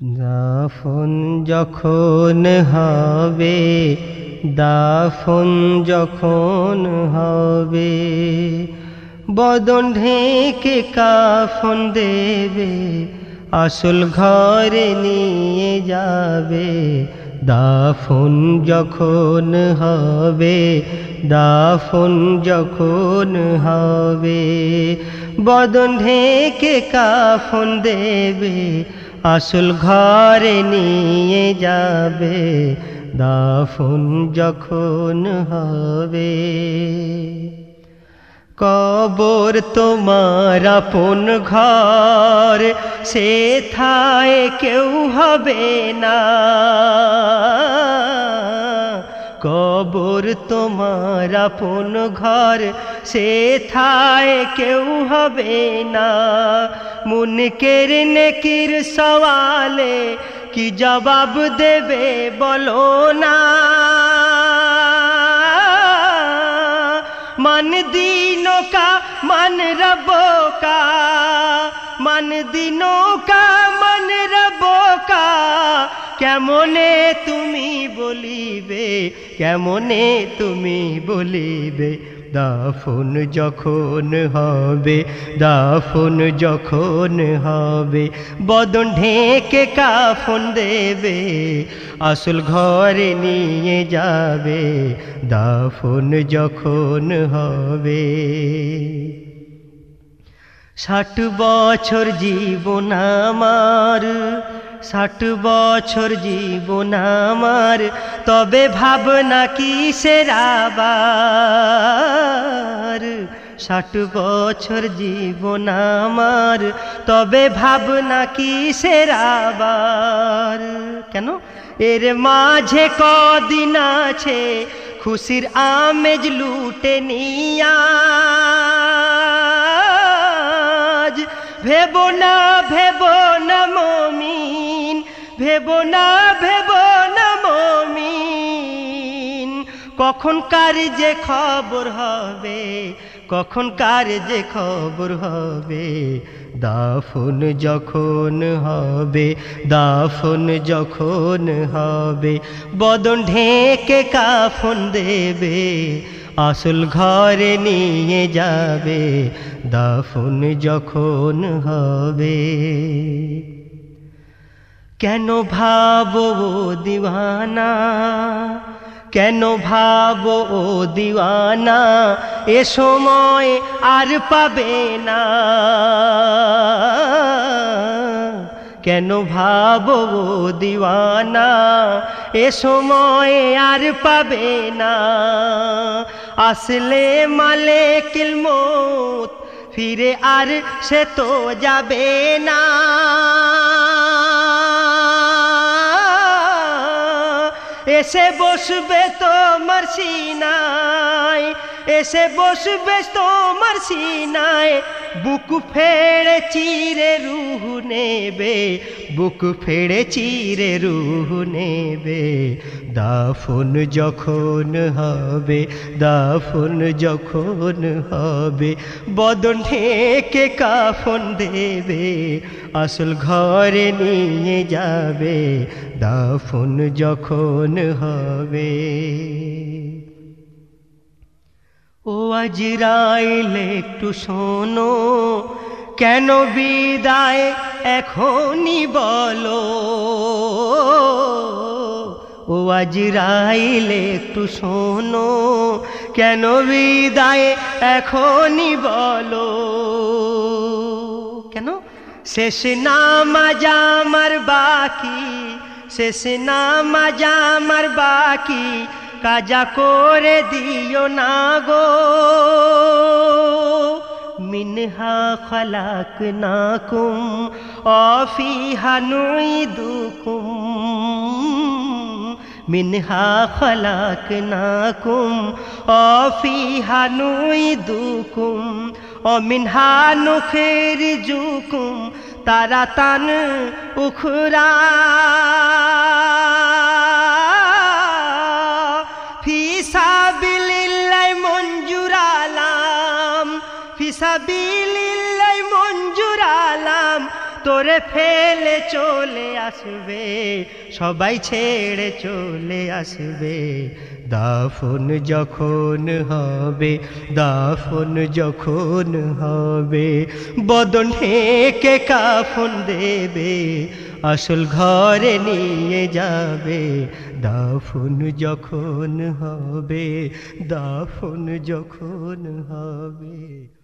দাফন যখন হবে, দাফন যখন হবে, বদন ঢেকে কাফন দেবে, আসল ঘরে নিয়ে যাবে। দাফন যখন হবে, দাফন যখন হবে, বদন ঢেকে কাফন দেবে আসল ঘরে নিয়ে যাবে, দাফন যখন হবে। কবর তোমার আপন ঘর সে থায় কেউ হবে না। কবর তোমার আপন ঘর সে থায় কেউ হবে না মুনকের নেকির সওয়ালে কি জবাব দেবে বলো না मन दीनों का मन रबों का मन दिनों का मन रबों का কেমনে তুমি বলিবে? কেমনে তুমি বলিবে? দাফন যখন হবে, দাফন যখন হবে, বদন ঢেকে কাফন দেবে, আসল ঘরে নিয়ে যাবে, দাফন যখন হবে। ষাট বছর জীবন আমার ষাট বছর জীবন আমার, তবে ভাবনা কিসের আবার? ষাট বছর জীবন আমার, তবে ভাবনা কিসের আবার? কেন? এর মাঝে কদিন আছে, খুশির আমেজ লুটে নিয়া। ভেব না ভেব না মমিন ভেব না ভেব না মমিন। কখন কার যে খবর হবে, কখন কার যে খবর হবে? দাফন যখন হবে, দাফন যখন হবে, বদন ঢেকে কাফন দেবে, আসল ঘরে নিয়ে যাবে, দাফন যখন হবে। কেন ভাবো দিওয়ানা? কেন ভাবো দিওয়ানা? এ সময় আর পাবে না। কেন ভাবো দিওয়ানা? এ সময় আর পাবে না। আসলে মালে কিলমত ফিরে আর সে তো যাবে না। এসে বসবে তোমার সিনায় এসে বসবে তোমার সিনায়। বুক ফেড়ে চিরে রুহ নেবে, বুক ফেড়ে চিরে রুহ নেবে। দাফন যখন হবে, দাফন যখন হবে, বদন ঢেকে কাফন দেবে, আসল ঘরে নিয়ে যাবে, দাফন যখন হবে। ও আজরাইল, একটু শোনো। কেন বিদায় এখনই বলো? ও আজরাইল, একটু শোনো। কেন বিদায় এখনই বলো? কেন? শেষ নামাজ আমার বাকি, শেষ নামাজ আমার বাকি। কাজা করে দিও না গো। মিনহা খালাক নাকুম, অফিহা নুইদুকুম মিনহা খালাক নাকুম, অফিহা নুইদুকুম ও মিনহা নুখের জুকুম, তারা তান উখরা। ফিসাবিলিল্লাই মঞ্জুর আলাম, তোরে ফেলে চলে আসবে, সবাই ছেড়ে চলে আসবে। দাফন যখন হবে, দাফন যখন হবে, বদন ঢেকে কাফন দেবে, আসল ঘরে নিয়ে যাবে। দাফন যখন হবে, দাফন যখন হবে।